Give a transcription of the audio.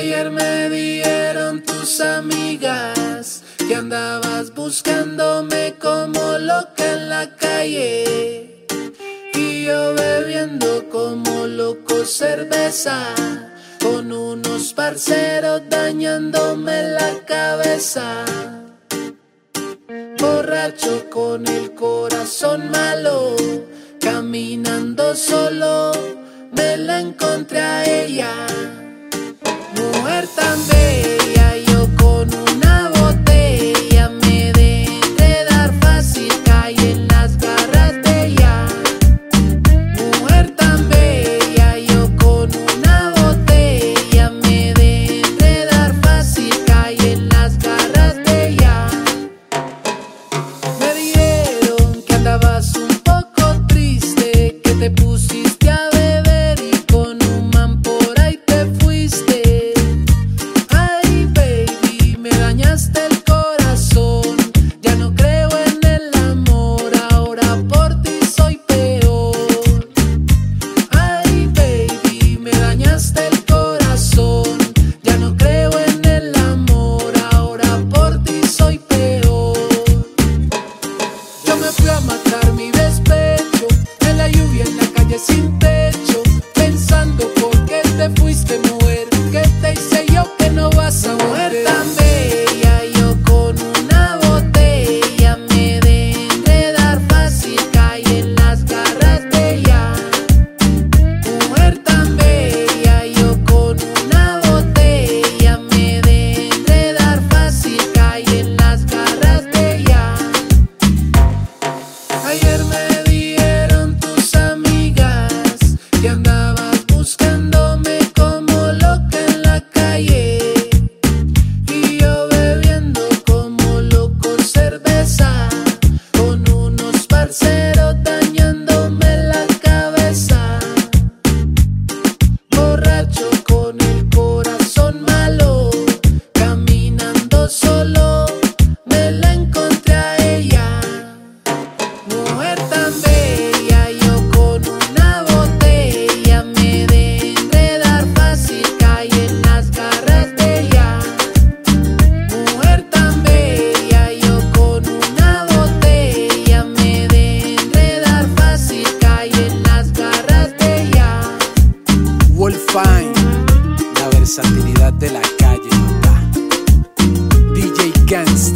Ayer me dieron tus amigas que andabas buscándome como loca en la calle. Y yo bebiendo como loco cerveza con unos parceros dañándome la cabeza. Borracho con el corazón malo, caminando solo, me la encontré a ella. El corazón, ya no creo en el amor, ahora por ti soy peor. Ay, baby, me dañaste el corazón, ya no creo en el amor, ahora por ti soy peor. Yo me fui a matar mi despecho en la lluvia en la calle sin. Me dieron tus amigas que andabas buscándome como loca en la calle. Y yo bebiendo como loco cerveza. La versatilidad de la calle, papá. DJ Gans.